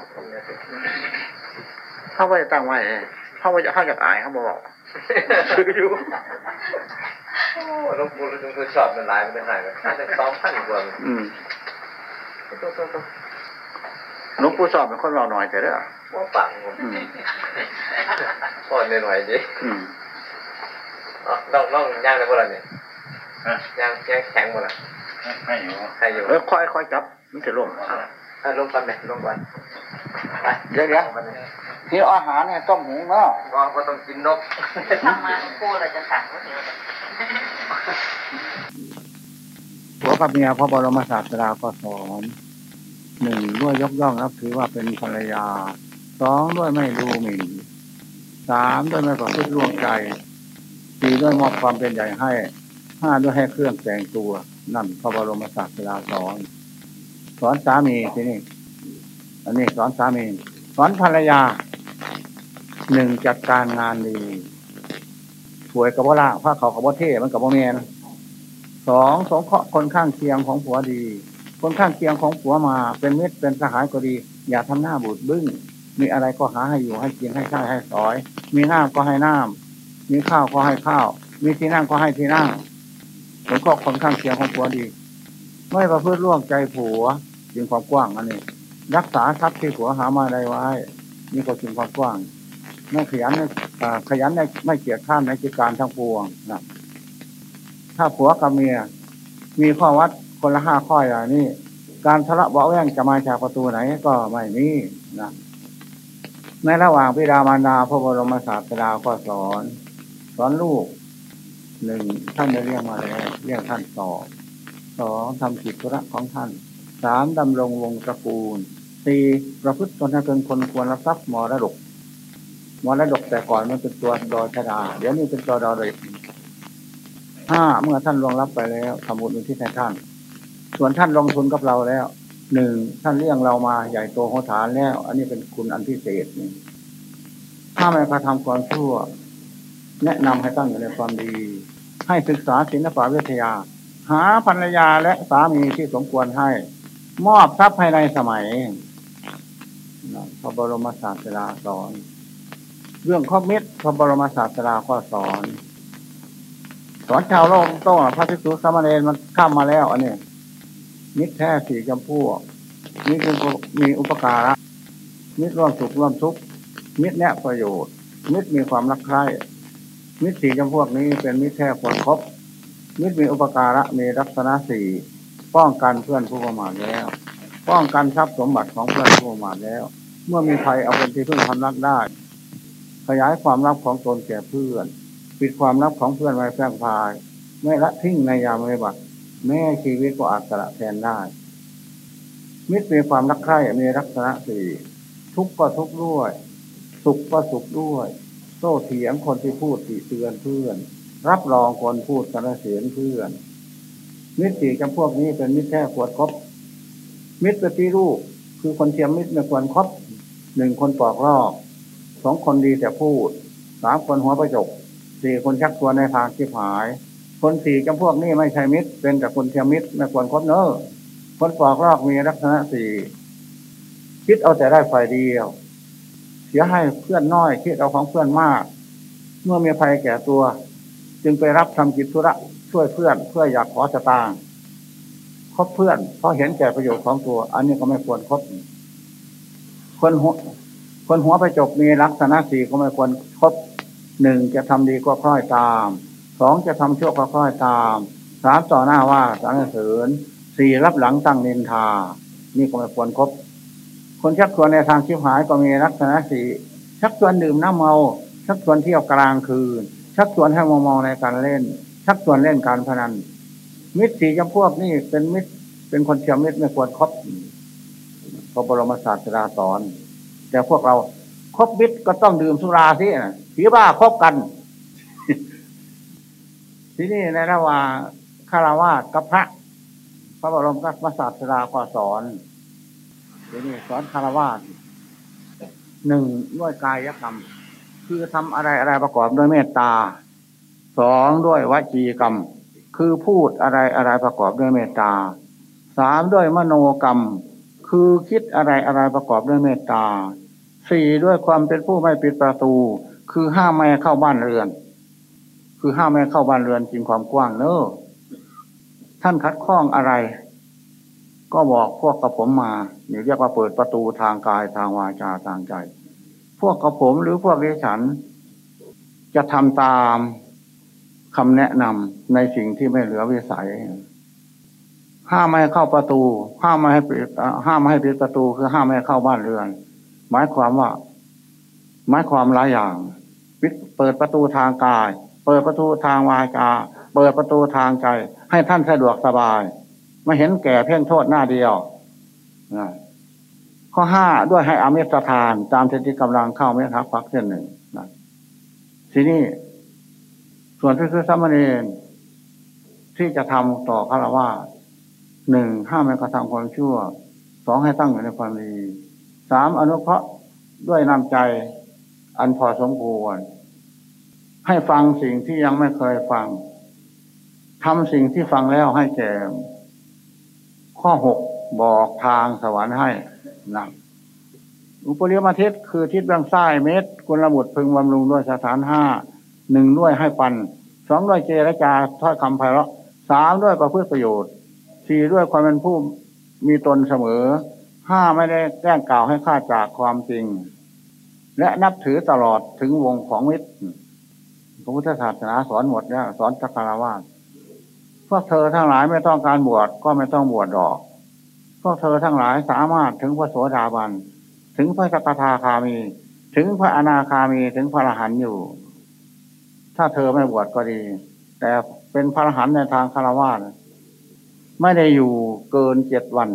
เขาว่าได้ตั้งไว้เด้เขาว่าจะเขาอยากอายเขาบอกซื้ออยู่โอ้หลวงปู่หลวงปู่ชอบมันหลายมันเป็นหลายมันน่าจะสองพันกว่ามันอืมตัวตัวตัวหลวงปู่สอบเป็นคนเราหน่อยแต่เด้อ ว่าปังผมอืมพอหน่อยๆดิอืมอ๋อต้องต้องย่างได้บ่ล่ะเนี่ยย่างย่างแข็งบ่ล่ะให้อยู่ใครอยู่เออค่อยค่อยจับมันจะลงถ้าลงกันไหมลงก่อนไปเดี๋ยวเดี๋ยวนี่อาหารเนี่ยต้มหุงเนาะว่าก็ต้องกินนกทำมาโคเราจะสั่งก็เดี๋ยวผัวกับเมียพระบรมศาสดาก็สอนหนึ่งด้วยยกย่องนับถือว่าเป็นภรรยา สองด้วยไม่ดูหมิ่นสามด้วยไม่ประพฤติล่วงใจสี่ด้วยมอบความเป็นใหญ่ให้ห้าด้วยให้เครื่องแต่งตัว นั่นพระบรมศาสดาสอนสอนสามีที่นี่ อันนี้สอนสามี สอนภรรยาหนึ่งจัดการงานดีสวยกับว่าละผ้าเขากับว่าเท่มันกับว่าเมียนสองสงเคราะห์คนข้างเคียงของผัวดี คนข้างเคียงของผัวมา เป็นมิตรเป็นสหายก็ดี อย่าทำหน้าบูดบึ้ง มีอะไรก็หาให้อยู่ให้กินให้ใช้ให้สอย มีน้ำก็ให้น้ำมีข้าวก็ให้ข้าว มีที่นั่งก็ให้ที่นั่งสงเคราะห์คนข้างเคียงของผัวดี ไม่ประพฤติล่วงใจผัวจึงความกว้างอันนี้ รักษาทรัพย์ที่ผัวหามาได้ไว้นี่ก็จึงความกว้างไม่ขยันในขยันไม่เกียจข้ามในกิจการทั้งปวงนะถ้าผัวกับเมีย มีข้อวัดคนละห้าข้ออย่างนี้ การทะเลาะเบาแวงจะมาจากประตูไหนก็ไม่มีนะ ในระหว่างพิดามารดาพระบรมศาสดาก็สอน สอนลูกหนึ่งท่านได้เรียกมาแล้วเรียกท่านสองสองทำกิจธุระของท่านสามดำรงวงตระกูลสี่ประพฤติตนให้เป็นคนควรรับทรัพย์มรดกมรดกแต่ก่อนมันเป็นตัวดอชดา เดี๋ยวนี้เป็นตัวดอเลยห้าเมื่อท่านลงรับไปแล้วทำบุญอุทิศให้ท่าน ส่วนท่านลงทุนกับเราแล้ว หนึ่งท่านเลี้ยงเรามาใหญ่โตโหฐานแล้ว อันนี้เป็นคุณอันพิเศษนี่ถ้าไม่กระทำความชั่ว แนะนำให้ตั้งอยู่ในความดี ให้ศึกษาศิลปวิทยา หาภรรยาและสามีที่สมควรให้ มอบทรัพย์ให้ในสมัยพระบรมศาสดาสอน เรื่องข้อมิตรพระบรมศาสดาก็สอนสอนชาวโลกต้พระภิกษุสามเณรมันข้ามมาแล้วอันนี้ มิตรแท้สี่จำพวกมิตรมีอุปการะมิตรร่วมสุขร่วมทุกข์มิตรแนะประโยชน์ มิตรมีความรักใคร่มิตรสี่จำพวกนี้เป็นมิตรแท้ควรครบมิตรมีอุปการะมีลักษณะสี่ป้องกันเพื่อนผู้ประมาทแล้ว ป้องกันทรัพย์สมบัติของเพื่อนผู้ประมาทแล้ว เมื่อมีใครเอาเป็นที่พึ่งทำรักได้ ขยายความลับของตนแก่เพื่อน ปิดความลับของเพื่อนไว้แพร่พาย ไม่ละทิ้งในยามไม่บัต แม่ชีวิตก็อาจสละแทนได้ มิตรมีความรักใคร่มีลักษณะสี่ทุกข์ก็ทุกข์ด้วย สุขก็สุขด้วย โต้เถียงคนที่พูดติเตือนเพื่อน รับรองคนพูดสรรเสริญเพื่อน มิตรสี่จำพวกนี้เป็นมิตรแท้ควรครบมิตรปฏิรูปคือคนเทียมมิตรไม่ควรครบหนึ่งคนปอกลอกสองคนดีแต่พูดสามคนหัวประจกสี่คนชักชวนในทางที่หาย คนสี่จำพวกนี้ไม่ใช่มิตร เป็นแต่คนเทียมมิตรไม่ควรคบเนอะคนปอกลอกมีลักษณะสี่คิดเอาแต่ได้ฝ่ายเดียว เสียให้เพื่อนน้อย คิดเอาของเพื่อนมาก เมื่อมีภัยแก่ตัว จึงไปรับทำกิจธุระช่วยเพื่อนเพื่ออยากขอสตางค์คบเพื่อนเพราะเห็นแก่ประโยชน์ของตัว อันนี้ก็ไม่ควรครบคนหัวคนหัวไปจบมีลักษณะสี่ก็ไม่ควรครบหนึ่งจะทำดีก็ค่อยตาม สองจะทำชั่วก็ค่อยตามสามต่อหน้าว่าสารเสริญสี่รับหลังตั้งนินทา นี่ก็ไม่ควรครบคนชักชวนในทางชิบหายก็มีลักษณะสี่ชักชวนดื่มน้ำเมา ชักชวนเที่ยวกลางคืน ชักชวนให้มองในการเล่น ชักชวนเล่นการพนัน มิตรสี่จำพวกนี่เป็นมิตรเป็นคนเชียมมิตรไม่ควรครบพระบรมศาสดาสอน แต่พวกเราครบมิตรก็ต้องดื่มสุราสิผีบ้าครบกัน ที่นี่ในระหว่างคารวะกับพระ พระบรมกัมศาสดาก็สอนทีนี้สอนคารวะหนึ่งด้วยกายกรรม คือทำอะไรอะไรประกอบด้วยเมตตาสองด้วยวจีกรรม คือพูดอะไรอะไรประกอบด้วยเมตตาสามด้วยมโนกรรม คือคิดอะไรอะไรประกอบด้วยเมตตาสี่ด้วยความเป็นผู้ไม่ปิดประตู คือห้ามไม่เข้าบ้านเรือน คือห้ามไม่เข้าบ้านเรือนจริงความกว้างเนอะท่านคัดข้องอะไร ก็บอกพวกกระผมมานี่เรียกว่าเปิดประตูทางกายทางวาจาทางใจ พวกกระผมหรือพวกเรฉัน จะทำตามคำแนะนำในสิ่งที่ไม่เหลือวิสัยห้ามไม่ให้เข้าประตู ห้ามไม่ให้ปิดห้ามไม่ให้ปิดประตูคือห้ามไม่ให้เข้าบ้านเรือน หมายความว่า หมายความหลายอย่างเปิดประตูทางกาย เปิดประตูทางวาจา เปิดประตูทางใจ ให้ท่านสะดวกสบาย ไม่เห็นแก่เพ่งโทษหน้าเดียวข้อห้าด้วยให้อามิสทาน ตามที่กำลังเข้าไม่ทักฟักเช่นหนึ่งนะทีนี้ส่วนพิสุสามเณรที่จะทำต่อฆราวาสหนึ่งห้ามไม่กระทำความชั่วสองให้ตั้งอยู่ในความดีสามอนุเคราะห์ด้วยน้ำใจอันพอสมควร ให้ฟังสิ่งที่ยังไม่เคยฟังทำสิ่งที่ฟังแล้วให้แก่ข้อหกบอกทางสวรรค์ให้นะอุปริมาทิศคือทิศเบื้องซ้ายเม็ดกุลบุตรพึงบำรุงด้วยสถานห้าหนึ่งด้วยให้ปันสองด้วยเจรจาถ้อยคำไพเราะสามด้วยประพฤติประโยชน์สี่ด้วยความเป็นผู้มีตนเสมอห้าไม่ได้แกล้งกล่าวให้ข้าจากความจริง และนับถือตลอดถึงวงของมิตร พระพุทธศาสนาสอนหมดแล้วสอนสักการวาสพวกเธอทั้งหลายไม่ต้องการบวชก็ไม่ต้องบวชดอก พวกเธอทั้งหลายสามารถถึงพระโสดาบัน ถึงพระสกทาคามี ถึงพระอนาคามีถึงพระอรหันต์อยู่ ถ้าเธอไม่บวชก็ดี แต่เป็นพระอรหันต์ในทางคารวะไม่ได้อยู่เกินเจ็ดวัน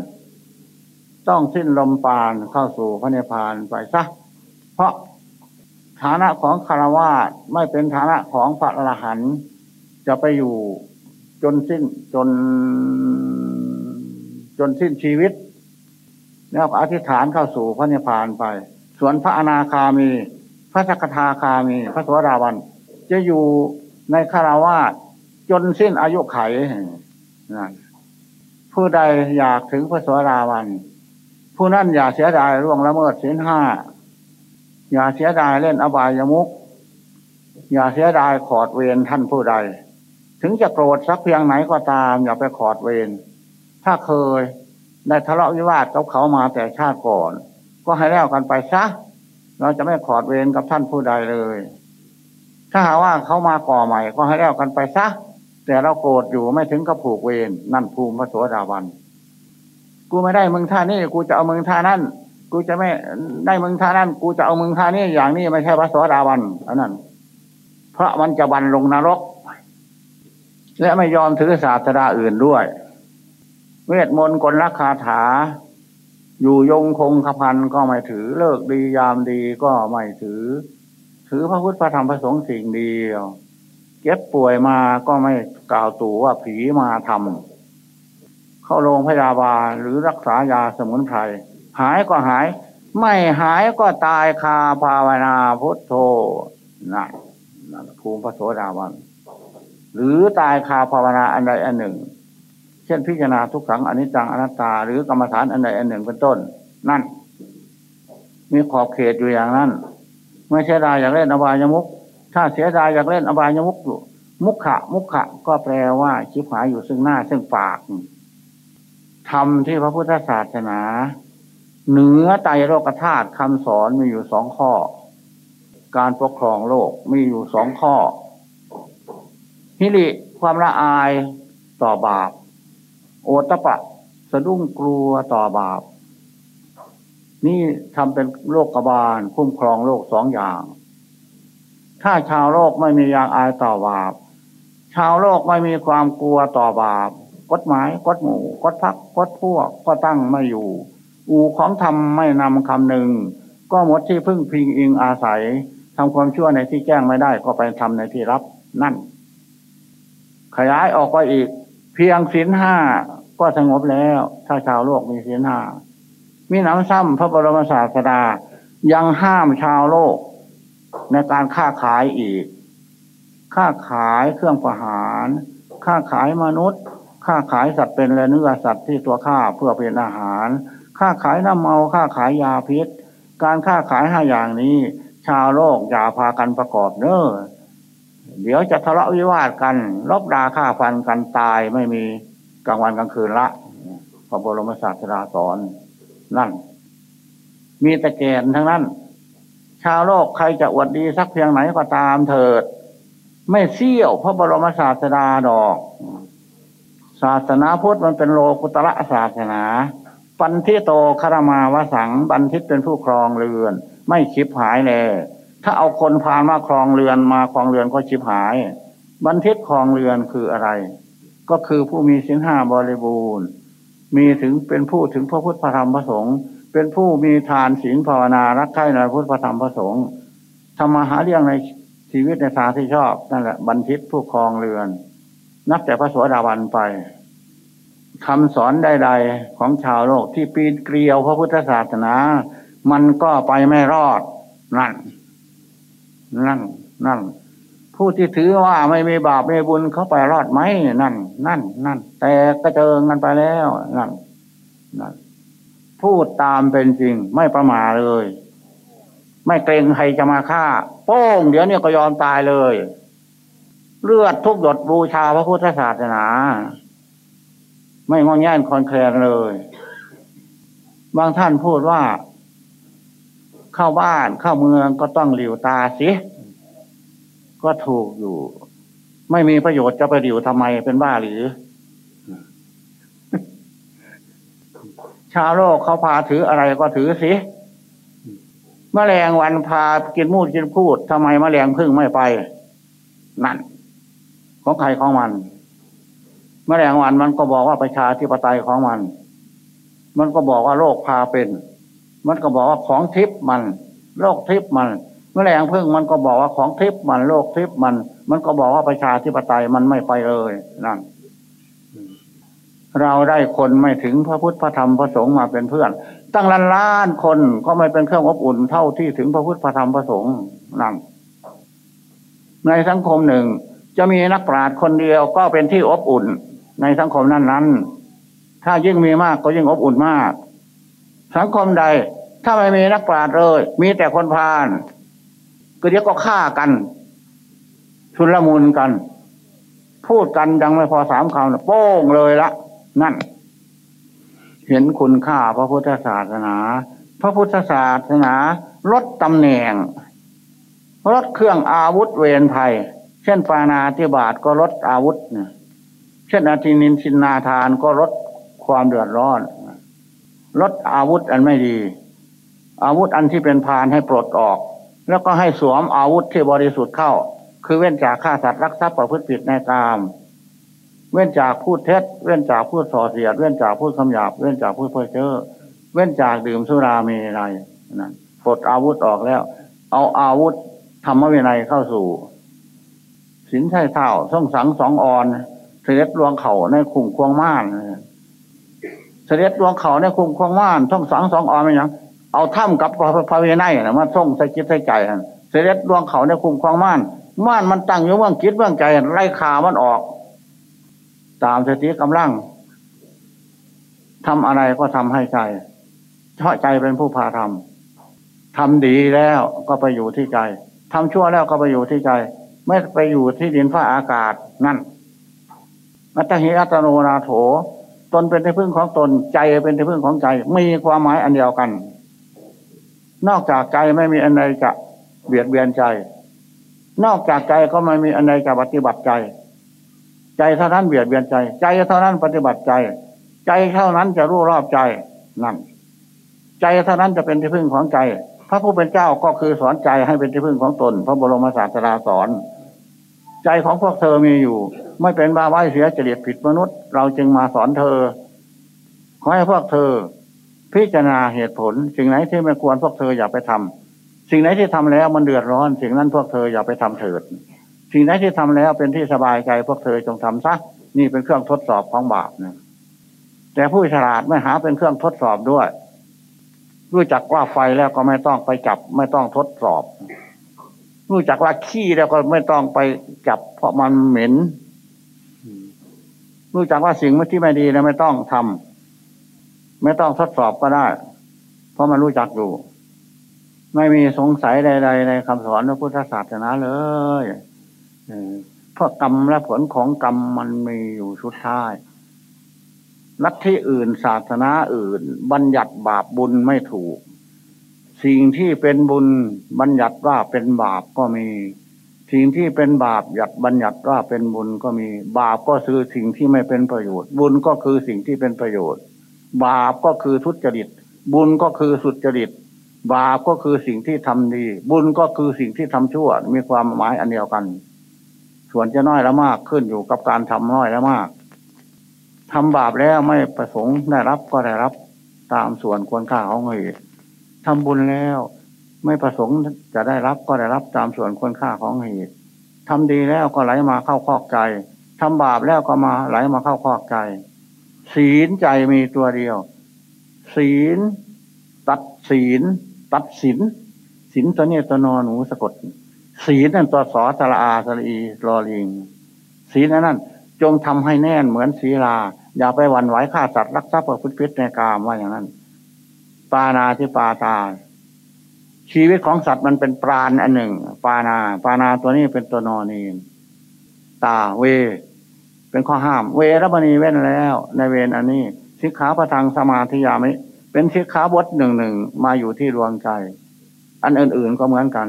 ต้องสิ้นลมปานเข้าสู่พระนิพพานไปซะเพราะ ฐานะของคารวะไม่เป็นฐานะของพระอรหันต์จะไปอยู่จนสิ้นจน จนสิ้นชีวิตแล้วอธิษฐานเข้าสู่พระนิพพานไป ส่วนพระอนาคามี พระสกทาคามี พระสวสดาวัน จะอยู่ในคารวาสจนสิ้นอายุไขนั่นผู้ใดอยากถึงพระสวสดาวัน ผู้นั้นอย่าเสียดายร่วงละเมิดศีลห้า อย่าเสียดายเล่นอบายามุก อย่าเสียดายขอดเวรท่านผู้ใด ถึงจะโกรธสักเพียงไหนก็ตาม อย่าไปขอดเวรถ้าเคยได้ทะเลาะวิวาทกับเขามาแต่ชาติก่อน ก็ให้แล้วกันไปซะเราจะไม่ขอดเวรกับท่านผู้ใดเลย ถ้าหาว่าเขามาก่อใหม่ ก็ให้แล้วกันไปซะแต่เราโกรธอยู่ไม่ถึงกับผูกเวรนั่นภูมิพระโสดาบัน กูไม่ได้มึงท่านี่กูจะเอามึงท่านั่น กูจะไม่ได้มึงท่านั่นกูจะเอามึงท่านี่อย่างนี้ไม่ใช่พระโสดาบันอันนั้น เพราะมันจะบันลงนรก และไม่ยอมถือศาสดาอื่นด้วย เวทมนต์กลลักคาถา อยู่ยงคงขพันก็ไม่ถือเลิกดียามดีก็ไม่ถือ ถือพระพุทธพระธรรมพระสงฆ์สิ่งเดียวเก็บป่วยมาก็ไม่กล่าวตู่ว่าผีมาทำเข้าโรงพยาบาลหรือรักษายาสมุนไพร หายก็หาย ไม่หายก็ตายคาภาวนาพุทโธนั่นนั่นภูมิพระโสดาบันหรือตายคาภาวนาอันใดอันหนึ่ง เช่นพิจารณาทุกขังอนิจจังอนัตตา หรือกรรมฐานอันใดอันหนึ่งเป็นต้น นั่น มีขอบเขตอยู่อย่างนั้น ไม่เสียดายอยากเล่นอบายมุกถ้าเสียดายอยากเล่นอบายมุกอยู่มุขะมุขะก็แปลว่าชิบหายอยู่ซึ่งหน้าซึ่งปากทำที่พระพุทธศาสนา เหนือไตโลกธาตุคำสอนมีอยู่สองข้อ การปกครองโลกมีอยู่สองข้อฮิริความละอายต่อบาป โอตปะ สะดุ้งกลัวต่อบาป นี่ทำเป็นโลกกบาลคุ้มครองโลกสองอย่าง ถ้าชาวโลกไม่มียางอายต่อบาป ชาวโลกไม่มีความกลัวต่อบาป กฎหมาย กฎหมู่ กฎพัก กฎพวก ก็ตั้งไม่อยู่ อูของธรรมไม่นำคำหนึ่ง ก็หมดที่พึ่งพิงอิงอาศัยทำความชั่วในที่แจ้งไม่ได้ก็ไปทำในที่รับนั่น ขยายออกไปอีก เพียงศีลห้าก็สงบแล้ว ถ้าชาวโลกมีศีลห้ามีน้ำซ้ำพระบรมศาสดายังห้ามชาวโลก ในการค้าขายอีก ค้าขายเครื่องประหาร ค้าขายมนุษย์ ค้าขายสัตว์เป็นและเนื้อสัตว์ที่ตัวฆ่าเพื่อเป็นอาหาร ค้าขายน้ำเมาค้าขายยาพิษ การค้าขายห้าอย่างนี้ ชาวโลกอย่าพากันประกอบเน้อเดี๋ยวจะทะเลาะวิวาทกันลบดาฆ่าฟันกันตายไม่มีกลางวันกลางคืนละพระบรมศาสดาสอนนั่น มีแต่แกนทั้งนั้น ชาวโลกใครจะอวดดีสักเพียงไหนก็ตามเถิด ไม่เสี้ยวพระบรมศาสดาดอก ศาสนาพุทธมันเป็นโลกุตระศาสนา ปันทิโตคารมาวสังบันทิตเป็นผู้ครองเรือน ไม่คิบหายเลยถ้าเอาคนพามาครองเรือนมาครองเรือนก็ชิบหาย บันทิตครองเรือนคืออะไร ก็คือผู้มีสินห้าบริบูรณ์ มีถึงเป็นผู้ถึงพระพุทธพระธรรมพระสงฆ์เป็นผู้มีทานศีลภาวนารักใคร่ในพุทธพระธรรมพระสงฆ์ทำมาหาเรื่องในชชีวิตในทางที่ชอบนั่นแหละบันทิตผู้ครองเรือน นับแต่พระสวสดาวันไป คำสอนใดๆของชาวโลกที่ปีนเกลียวพระพุทธศาสนา มันก็ไปไม่รอด นั่น นั่น นั่น ผู้ที่ถือว่าไม่มีบาปไม่มีบุญเขาไปรอดไหมนั่น นั่น นั่น แต่กระเจิงกันไปแล้ว นั่น นั่น พูดตามเป็นจริง ไม่ประมาเลย ไม่เกรงใครจะมาฆ่า โป้ง เดี๋ยวนี้ก็ยอมตายเลย เลือดทุกหยดบูชาพระพุทธศาสนา ไม่งอนแง่นคอนแคลนเลย บางท่านพูดว่า เข้าบ้านเข้าเมืองก็ต้องหลิวตาสิก็ถูกอยู่ ไม่มีประโยชน์จะไปหลิวทำไมเป็นบ้าหรือ ชาวโลกเขาพาถืออะไรก็ถือสิมแมลงวันพากินมูดกินพูดทำไมมแมลงพึ่งไม่ไป นั่น ของใครของมัน แมลงวันมันก็บอกว่าประชาธิปไตยของมัน มันก็บอกว่าโลกพาเป็น มันก็บอกว่าของทิพมัน โลกทิพมันแมลงพึ่งมันก็บอกว่าของทิพมัน โลกทิพมัน มันก็บอกว่าประชาธิปไตยมันไม่ไปเลยนั่นเราได้คนไม่ถึงพระพุทธพระธรรมพระสงฆ์มาเป็นเพื่อน ตั้งล้านล้านคนก็ไม่เป็นเครื่องอบอุ่นเท่าที่ถึงพระพุทธพระธรรมพระสงฆ์นั่นในสังคมหนึ่ง จะมีนักปราชญ์คนเดียวก็เป็นที่อบอุ่น ในสังคมนั้นนั้นถ้ายิ่งมีมากก็ยิ่งอบอุ่นมาก สังคมใด ถ้าไม่มีนักปราชญ์เลย มีแต่คนพาลก็เดี๋ยวก็ฆ่ากัน ชุนละมุนกัน พูดกันยังไม่พอสามคำโป้งเลยละนั่น เห็นคุณค่าพระพุทธศาสนา พระพุทธศาสนาลดตำแหน่งลดเครื่องอาวุธเวรภัย เช่นปานาธิบาตก็ลดอาวุธเนี่ย ช่นอาทินินชินนาทานก็ลดความเดือดร้อนลดอาวุธอันไม่ดี อาวุธอันที่เป็นพานให้ปลดออก แล้วก็ให้สวมอาวุธที่บริสุทธิ์เข้า คือเว้นจากฆ่าสัตว์รักทรัพย์ประพฤติผิดในกาม เว้นจากพูดเท็จ เว้นจากพูดส่อเสียด เว้นจากพูดคำหยาบเว้นจากพูดเพ้อเจ้อเว้นจากดื่มสุราเมรัยนั่นปลดอาวุธออกแล้ว เอาอาวุธธรรมวินัยเข้าสู่สินใช่เท่าส่องสังสองออน เสด็จลวงเข่าในคุมควงม่านเสด็จลวงเข่าในคุมควงม่านท่องสังสองออนเป็นอย่างเอาถ้ำกับพระเวไนนะมาท่องใส่จิตใส่ใจเสด็จลวงเขาในคุมควงม่านม่านมันตั้งอยู่เมืองคิดเมืองใจไล่ขามันออก ตามสติกำลังทำอะไรก็ทำให้ใจเพราะใจเป็นผู้พาทำทำดีแล้วก็ไปอยู่ที่ใจทำชั่วแล้วก็ไปอยู่ที่ใจ ไม่ไปอยู่ที่ดินฟ้าอากาศนั่น อัตหิอัตโนนาโถ ตนเป็นที่พึ่งของตนใจเป็นที่พึ่งของใจ มีความหมายอันเดียวกัน นอกจากใจไม่มีอันใดจะเบียดเบียนใจ นอกจากใจก็ไม่มีอันใดจะปฏิบัติใจ ใจเท่านั้นเบียดเบียนใจ ใจเท่านั้นปฏิบัติใจ ใจเท่านั้นจะรู้รอบใจนั่น ใจเท่านั้นจะเป็นที่พึ่งของใจ พระผู้เป็นเจ้าก็คือสอนใจให้เป็นที่พึ่งของตน พระบรมศาสดาสอน ใจของพวกเธอมีอยู่ ไม่เป็นบาไว้เสียจริตผิดมนุษย์ เราจึงมาสอนเธอ ขอให้พวกเธอ พิจารณาเหตุผล สิ่งไหนที่ไม่ควรพวกเธออย่าไปทำสิ่งไหนที่ทำแล้วมันเดือดร้อน สิ่งนั้นพวกเธออย่าไปทำเถิด สิ่งไหนที่ทำแล้วเป็นที่สบายใจพวกเธอจงทำซะนี่เป็นเครื่องทดสอบของบาปนะแต่ผู้ฉลาดไม่หาเป็นเครื่องทดสอบด้วย รู้จักว่าไฟแล้วก็ไม่ต้องไปจับ ไม่ต้องทดสอบ รู้จักว่าขี้แล้วก็ไม่ต้องไปจับ เพราะมันเหม็น รู้จักว่าสิ่งที่ไม่ดีแล้วไม่ต้องทำไม่ต้องทดสอบก็ได้ เพราะมันรู้จักอยู่ไม่มีสงสัยใด ๆ ในคำสอนพระพุทธศาสนาเลยเพราะกรรมและผลของกรรมมันมีอยู่สุดท้ายลัทธิอื่นศาสนาอื่น บัญญัติบาปบุญไม่ถูก สิ่งที่เป็นบุญบัญญัติว่าเป็นบาปก็มี สิ่งที่เป็นบาปหยัดบัญญัติว่าเป็นบุญก็มี บาปก็คือสิ่งที่ไม่เป็นประโยชน์ บุญก็คือสิ่งที่เป็นประโยชน์ บาปก็คือทุจริต บุญก็คือสุจริต บาปก็คือสิ่งที่ทำดี บุญก็คือสิ่งที่ทำชั่ว มีความหมายอันเดียวกัน ส่วนจะน้อยและมากขึ้นอยู่กับการทำน้อยและมากทำบาปแล้วไม่ประสงค์ได้รับก็ได้รับตามส่วนควรค่าของเหตุ ทำบุญแล้ว ไม่ประสงค์จะได้รับก็ได้รับตามส่วนควรค่าของเหตุทำดีแล้วก็ไหลมาเข้าคอกใจทำบาปแล้วก็มาไหลมาเข้าคอกใจ ศีลใจมีตัวเดียว ศีล ตัดศีล ตัดศีลศีลตัวนี้ตัวนอหนูสะกด ศีลนั่นตัวสอสระอาสระอีรอลิงศีลนั้นจงทำให้แน่นเหมือนศีลา อย่าไปหวั่นไหวฆ่าสัตว์รักทรัพย์ประพฤติผิดในกามว่าอย่างนั้น ปานาที่ปาตา ชีวิตของสัตว์มันเป็นปราณอันหนึ่ง ปานา ปานาตัวนี้เป็นตัวนอนีนตาเว เป็นข้อห้าม เวรบณีเว้นแล้ว ในเวรอันนี้สิกขาประทังสมาธิยามิเป็นสิกขาบทหนึ่งหนึ่งมาอยู่ที่ดวงใจ อันอื่นๆก็เหมือนกัน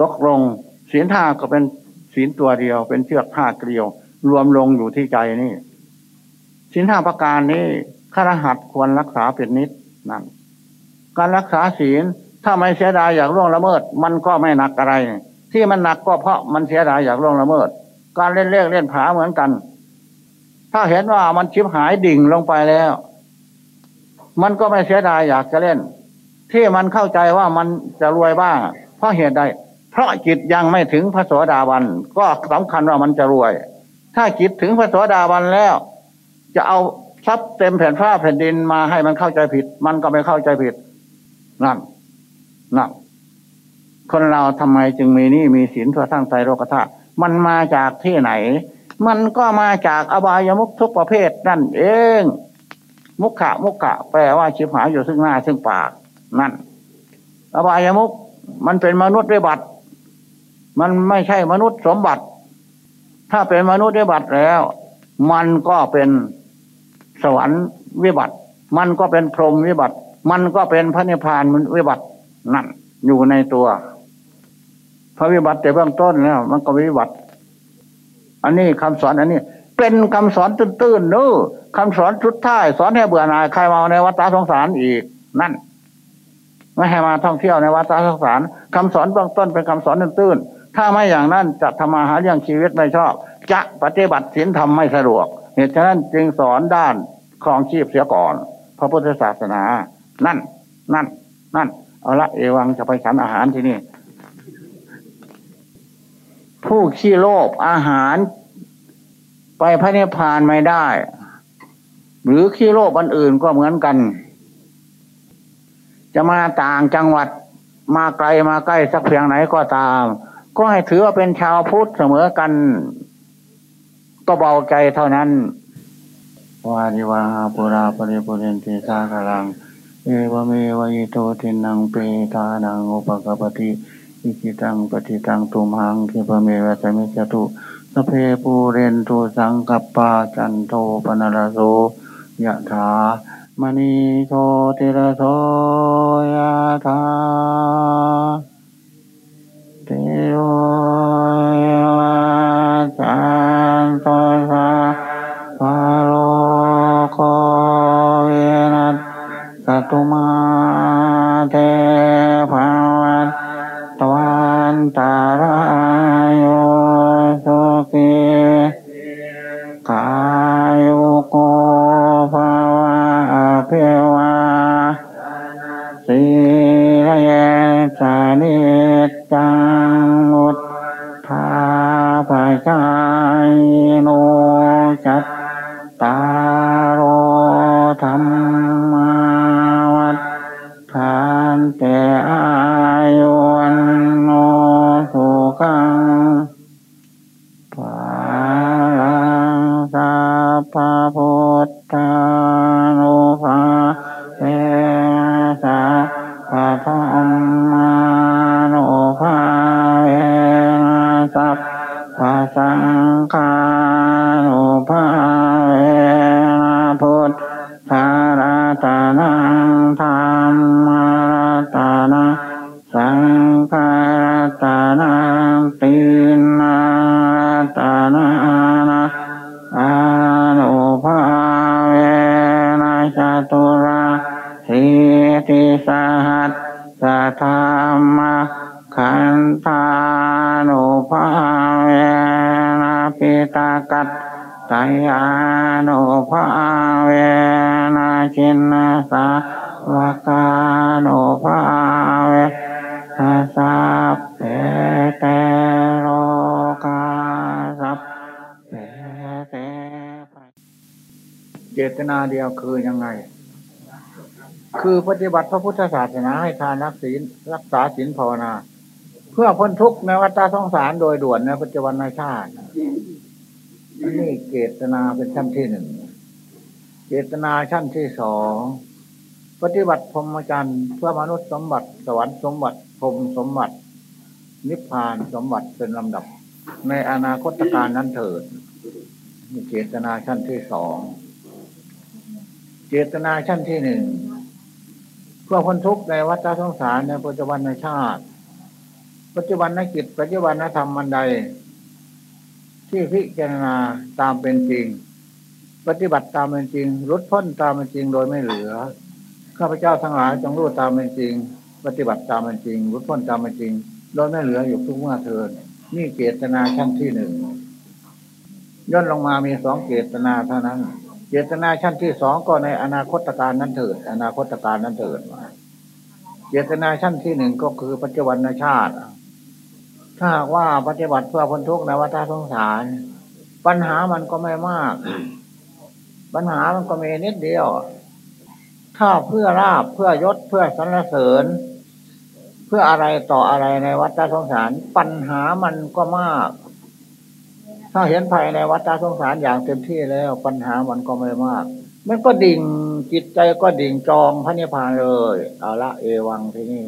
ตกลงศีลท่าก็เป็นศีลตัวเดียว เป็นเชือกผ้าเกลียว รวมลงอยู่ที่ใจนี่ศีลห้าประการนี้ ขรหัสควรรักษาเป็นนิดนั่นการรักษาศีลถ้าไม่เสียดายอยากล่วงละเมิด มันก็ไม่หนักอะไร ที่มันหนักก็เพราะมันเสียดายอยากล่วงละเมิด การเล่นเลขเล่นผาเหมือนกัน ถ้าเห็นว่ามันชิบหายดิ่งลงไปแล้ว มันก็ไม่เสียดายอยากจะเล่น ที่มันเข้าใจว่ามันจะรวยบ้างเพราะเหตุใดเพราะจิตยังไม่ถึงพระโสดาบัน ก็สำคัญว่ามันจะรวย ถ้าจิตถึงพระโสดาบันแล้ว จะเอา ทรัพย์เต็มแผ่นฟ้าแผ่นดินมาให้มันเข้าใจผิด มันก็ไม่เข้าใจผิดนั่นนั่นคนเราทำไมจึงมีนี่มีศีลทั่วทั้งใจโลกธาตุมันมาจากที่ไหน มันก็มาจากอบายมุขทุกประเภทนั่นเอง มุขะมุขะแปลว่าชิบหายอยู่ซึ่งหน้าซึ่งปากนั่น อบายมุขมันเป็นมนุษย์ด้วยบัตร มันไม่ใช่มนุษย์สมบัติ ถ้าเป็นมนุษย์ด้วยบัตรแล้ว มันก็เป็น สวรรค์วิบัติ มันก็เป็นพรหมวิบัติ มันก็เป็นพระนิพพานมันวิบัตินั่นอยู่ในตัว พระวิบัติแต่เบื้องต้นแล้วมันก็วิบัติ อันนี้คำสอนอันนี้ เป็นคำสอนตื้นๆนู้คำสอนชุดท้ายสอนให้เบื่อหน่ายใครมาในวัฏสงสารอีกนั่นไม่ให้มาท่องเที่ยวในวัฏสงสารคำสอนเบื้องต้นเป็นคำสอนตื้นๆถ้าไม่อย่างนั้นจะทำมาหาเรื่องชีวิตไม่ชอบ จะปฏิบัติศีลธรรมไม่สะดวก เหตุฉะนั้นจึงสอนด้านครองชีพเสียก่อน พระพุทธศาสนา นั่น นั่น นั่น เอาละเอวังจะไปฉันอาหารที่นี่ ผู้ขี้โลภอาหาร ไปพระนิพพานไม่ได้ หรือขี้โลภอันอื่นก็เหมือนกัน จะมาต่างจังหวัดมาไกลมาใกล้สักเพียงไหนก็ตาม ก็ให้ถือว่าเป็นชาวพุทธเสมอกัน ก็เบาใจเท่านั้นวาดิวาปุราปริปุเรนติสาคลัง เอวเมวะอิโตทินังเปตานังอุปกปติอิจิตังปฏิตังตุมหังคิปเมวะสมิจตุสเพปูเรนตุสังกัปปาจันโทปนารโสยะถามณีโชติระโสยะถาเทโยจัน ตา นาเดียวคือยังไง คือปฏิบัติพระพุทธศาสนาให้ทานรักศีลรักษาศีลภาวนา เพื่อพ้นทุกข์ในวัฏสงสารโดยด่วนในปัจจุบันในชาตินี่เจตนาเป็นชั้นที่หนึ่งเจตนาชั้นที่สองปฏิบัติพรหมจรรย์เพื่อมนุษย์สมบัติ สวรรค์สมบัติพรหมสมบัติ นิพพานสมบัติเป็นลำดับ ในอนาคตการนั้นเถิดนี่เจตนาชั้นที่สอง เจตนาชั้นที่หนึ่งเพื่อพ้นทุกข์ในวัฏสงสารในปัจจุบันในชาติ ปัจจุบันนกิจปัจจุบันนธรรมมันใด ที่พิจารณาตามเป็นจริง ปฏิบัติตามเป็นจริงลดพ้นตามเป็นจริงโดยไม่เหลือข้าพเจ้าทั้งหลายจงรู้ตามเป็นจริง ปฏิบัติตามเป็นจริงลดพ้นตามเป็นจริงโดยไม่เหลืออยู่ทุกเมื่อเทินนี่เจตนาชั้นที่หนึ่งย่นลงมามีสองเจตนาเท่านั้น เจตนาชั้นที่สองก็ในอนาคตการนั้นเถิด อนาคตการนั้นเถิดเจตนาชั้นที่หนึ่งก็คือปัจจุบันชาติ ถ้าหากว่าปฏิบัติเพื่อพ้นทุกข์ในวัฏสงสาร ปัญหามันก็ไม่มาก ปัญหามันก็มีนิดเดียว ถ้าเพื่อราบเพื่อยศเพื่อสรรเสริญ เพื่ออะไรต่ออะไรในวัฏสงสาร ปัญหามันก็มาก ถ้าเห็นภายในวัฏสงสารอย่างเต็มที่แล้วปัญหามันก็ไม่มาก มันก็ดิ่งจิตใจก็ดิ่งจองพระนิพพานเลย เอาละเอวังที่นี่